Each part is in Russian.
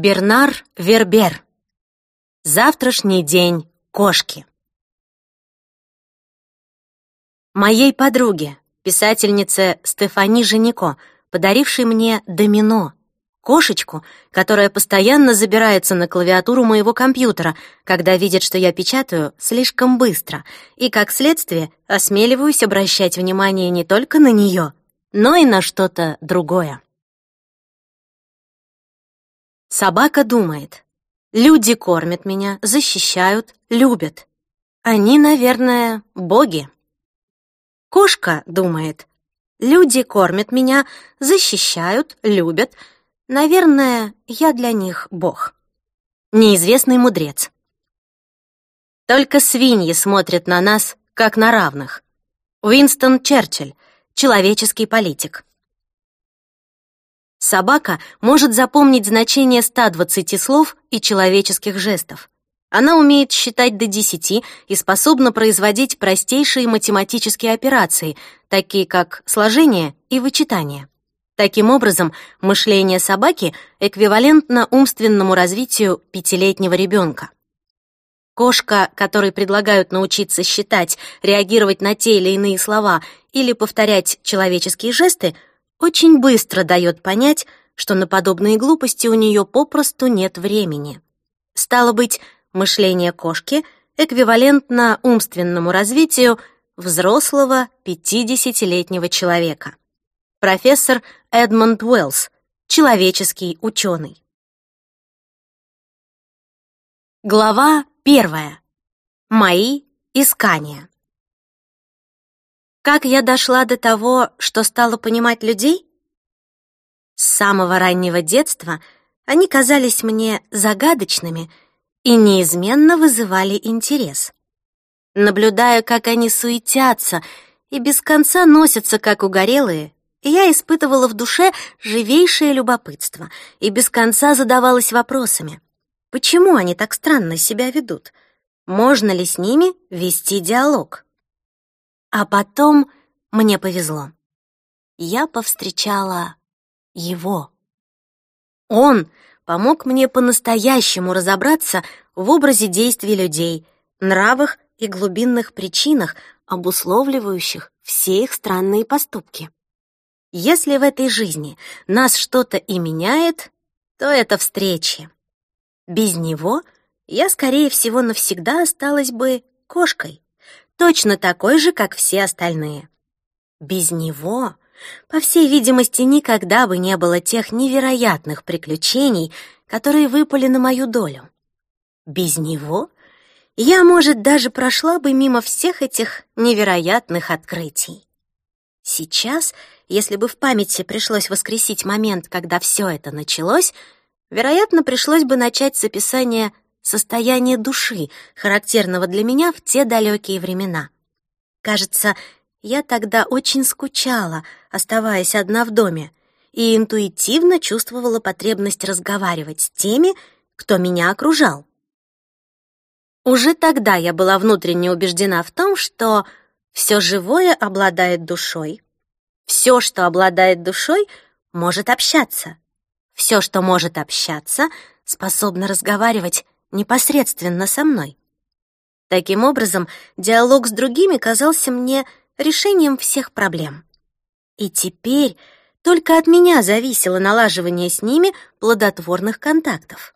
Бернар Вербер. Завтрашний день кошки. Моей подруге, писательнице Стефани Женико, подарившей мне домино, кошечку, которая постоянно забирается на клавиатуру моего компьютера, когда видит, что я печатаю слишком быстро, и, как следствие, осмеливаюсь обращать внимание не только на нее, но и на что-то другое. Собака думает. Люди кормят меня, защищают, любят. Они, наверное, боги. Кошка думает. Люди кормят меня, защищают, любят. Наверное, я для них бог. Неизвестный мудрец. Только свиньи смотрят на нас, как на равных. Уинстон Черчилль, человеческий политик. Собака может запомнить значение 120 слов и человеческих жестов. Она умеет считать до 10 и способна производить простейшие математические операции, такие как сложение и вычитание. Таким образом, мышление собаки эквивалентно умственному развитию пятилетнего ребенка. Кошка, которой предлагают научиться считать, реагировать на те или иные слова или повторять человеческие жесты — очень быстро дает понять, что на подобные глупости у нее попросту нет времени. Стало быть, мышление кошки эквивалентно умственному развитию взрослого 50-летнего человека. Профессор Эдмонд Уэллс, человеческий ученый. Глава первая. Мои искания. Как я дошла до того, что стала понимать людей? С самого раннего детства они казались мне загадочными и неизменно вызывали интерес. Наблюдая, как они суетятся и без конца носятся, как угорелые, я испытывала в душе живейшее любопытство и без конца задавалась вопросами. Почему они так странно себя ведут? Можно ли с ними вести диалог? А потом мне повезло. Я повстречала его. Он помог мне по-настоящему разобраться в образе действий людей, нравах и глубинных причинах, обусловливающих все их странные поступки. Если в этой жизни нас что-то и меняет, то это встречи. Без него я, скорее всего, навсегда осталась бы кошкой точно такой же, как все остальные. Без него, по всей видимости, никогда бы не было тех невероятных приключений, которые выпали на мою долю. Без него я, может, даже прошла бы мимо всех этих невероятных открытий. Сейчас, если бы в памяти пришлось воскресить момент, когда все это началось, вероятно, пришлось бы начать с описания состояние души, характерного для меня в те далекие времена. Кажется, я тогда очень скучала, оставаясь одна в доме, и интуитивно чувствовала потребность разговаривать с теми, кто меня окружал. Уже тогда я была внутренне убеждена в том, что все живое обладает душой, все, что обладает душой, может общаться, все, что может общаться, способно разговаривать непосредственно со мной. Таким образом, диалог с другими казался мне решением всех проблем. И теперь только от меня зависело налаживание с ними плодотворных контактов.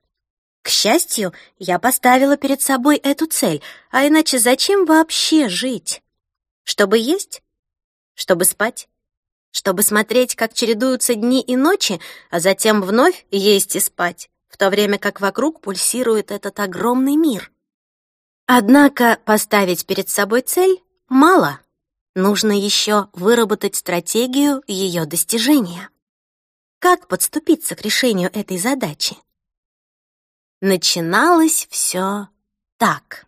К счастью, я поставила перед собой эту цель, а иначе зачем вообще жить? Чтобы есть? Чтобы спать? Чтобы смотреть, как чередуются дни и ночи, а затем вновь есть и спать? В то время как вокруг пульсирует этот огромный мир. Однако поставить перед собой цель мало. Нужно еще выработать стратегию ее достижения. Как подступиться к решению этой задачи? Начиналось все так.